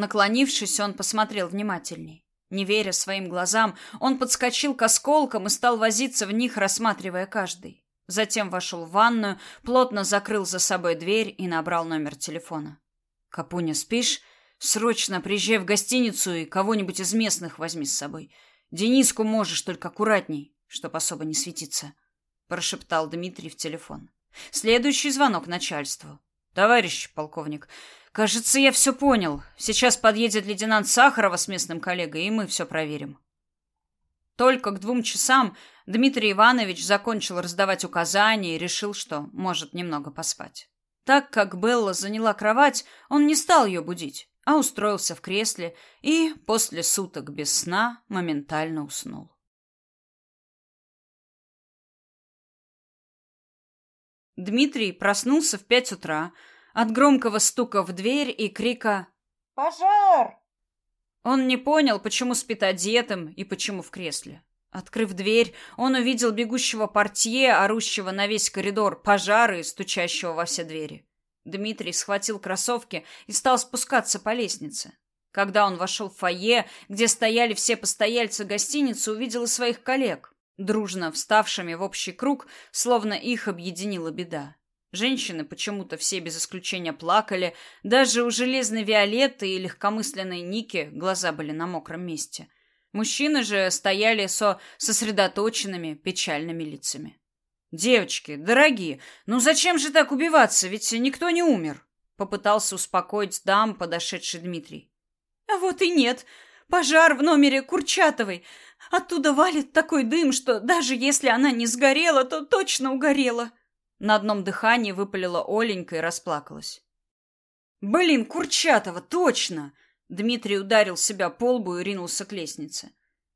Наклонившись, он посмотрел внимательней. Не веря своим глазам, он подскочил к осколкам и стал возиться в них, рассматривая каждый. Затем вошел в ванную, плотно закрыл за собой дверь и набрал номер телефона. «Капуня, спишь? Срочно приезжай в гостиницу и кого-нибудь из местных возьми с собой. Дениску можешь, только аккуратней, чтоб особо не светиться», — прошептал Дмитрий в телефон. Следующий звонок начальству. «Товарищ полковник, кажется, я все понял. Сейчас подъедет лейтенант Сахарова с местным коллегой, и мы все проверим». Только к двум часам Дмитрий Иванович закончил раздавать указания и решил, что может немного поспать. Так как Белла заняла кровать, он не стал ее будить, а устроился в кресле и после суток без сна моментально уснул. Дмитрий проснулся в пять утра от громкого стука в дверь и крика «Пожар!». Он не понял, почему спит одетым и почему в кресле. Открыв дверь, он увидел бегущего портье, орущего на весь коридор пожары стучащего во все двери. Дмитрий схватил кроссовки и стал спускаться по лестнице. Когда он вошел в фойе, где стояли все постояльцы гостиницы, увидел своих коллег, дружно вставшими в общий круг, словно их объединила беда. Женщины почему-то все без исключения плакали, даже у железной Виолетты и легкомысленной Ники глаза были на мокром месте. Мужчины же стояли со сосредоточенными, печальными лицами. «Девочки, дорогие, ну зачем же так убиваться, ведь никто не умер?» Попытался успокоить дам подошедший Дмитрий. «А вот и нет. Пожар в номере Курчатовой. Оттуда валит такой дым, что даже если она не сгорела, то точно угорела». На одном дыхании выпалила Оленька и расплакалась. «Блин, Курчатова, точно!» Дмитрий ударил себя по лбу и ринулся к лестнице.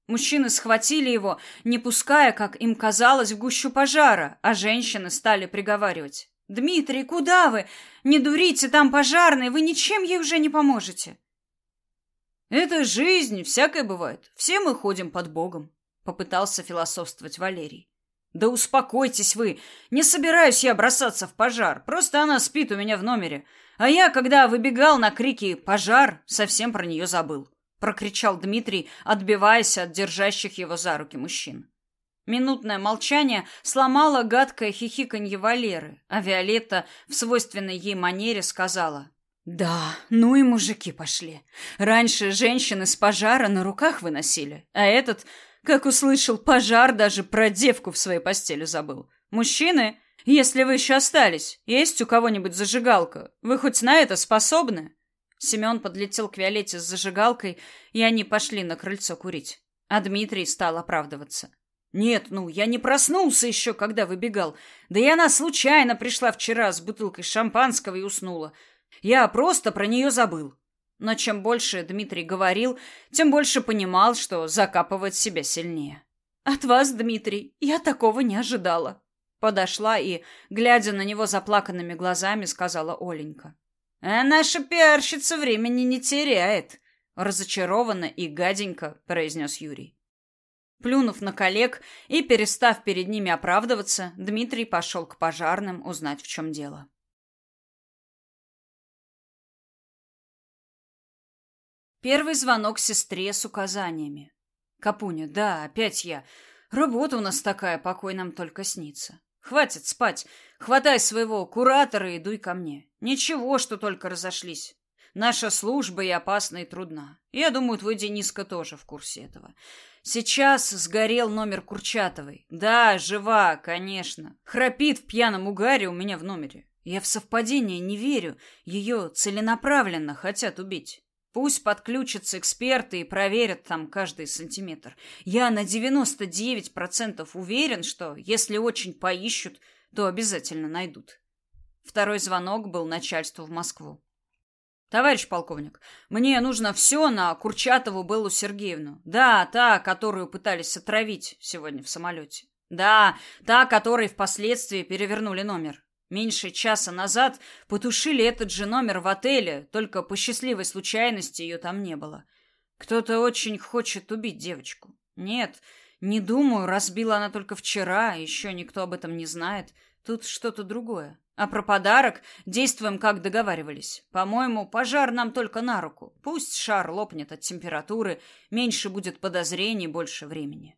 Мужчины схватили его, не пуская, как им казалось, в гущу пожара, а женщины стали приговаривать. «Дмитрий, куда вы? Не дурите, там пожарный, вы ничем ей уже не поможете». «Это жизнь, всякое бывает. Все мы ходим под Богом», — попытался философствовать Валерий. Да успокойтесь вы. Не собираюсь я бросаться в пожар. Просто она спит у меня в номере. А я, когда выбегал на крики «пожар», совсем про нее забыл. Прокричал Дмитрий, отбиваясь от держащих его за руки мужчин. Минутное молчание сломало гадкое хихиканье Валеры, а Виолетта в свойственной ей манере сказала «Да, ну и мужики пошли. Раньше женщины с пожара на руках выносили, а этот как услышал пожар, даже про девку в своей постели забыл. Мужчины, если вы еще остались, есть у кого-нибудь зажигалка? Вы хоть на это способны? Семен подлетел к Виолетте с зажигалкой, и они пошли на крыльцо курить. А Дмитрий стал оправдываться. Нет, ну, я не проснулся еще, когда выбегал. Да и она случайно пришла вчера с бутылкой шампанского и уснула. Я просто про нее забыл. Но чем больше Дмитрий говорил, тем больше понимал, что закапывает себя сильнее. «От вас, Дмитрий, я такого не ожидала». Подошла и, глядя на него заплаканными глазами, сказала Оленька. «А наша пиарщица времени не теряет», — разочарованно и гаденько произнес Юрий. Плюнув на коллег и перестав перед ними оправдываться, Дмитрий пошел к пожарным узнать, в чем дело. Первый звонок сестре с указаниями. Капуня, да, опять я. Работа у нас такая, покой нам только снится. Хватит спать. Хватай своего куратора и дуй ко мне. Ничего, что только разошлись. Наша служба и опасна, и трудна. Я думаю, твой Дениска тоже в курсе этого. Сейчас сгорел номер Курчатовой. Да, жива, конечно. Храпит в пьяном угаре у меня в номере. Я в совпадение не верю. Ее целенаправленно хотят убить. Пусть подключатся эксперты и проверят там каждый сантиметр. Я на 99% уверен, что если очень поищут, то обязательно найдут. Второй звонок был начальству в Москву. Товарищ полковник, мне нужно все на Курчатову Беллу Сергеевну. Да, та, которую пытались отравить сегодня в самолете. Да, та, которой впоследствии перевернули номер. Меньше часа назад потушили этот же номер в отеле, только по счастливой случайности ее там не было. Кто-то очень хочет убить девочку. Нет, не думаю, разбила она только вчера, еще никто об этом не знает. Тут что-то другое. А про подарок действуем, как договаривались. По-моему, пожар нам только на руку. Пусть шар лопнет от температуры, меньше будет подозрений, больше времени.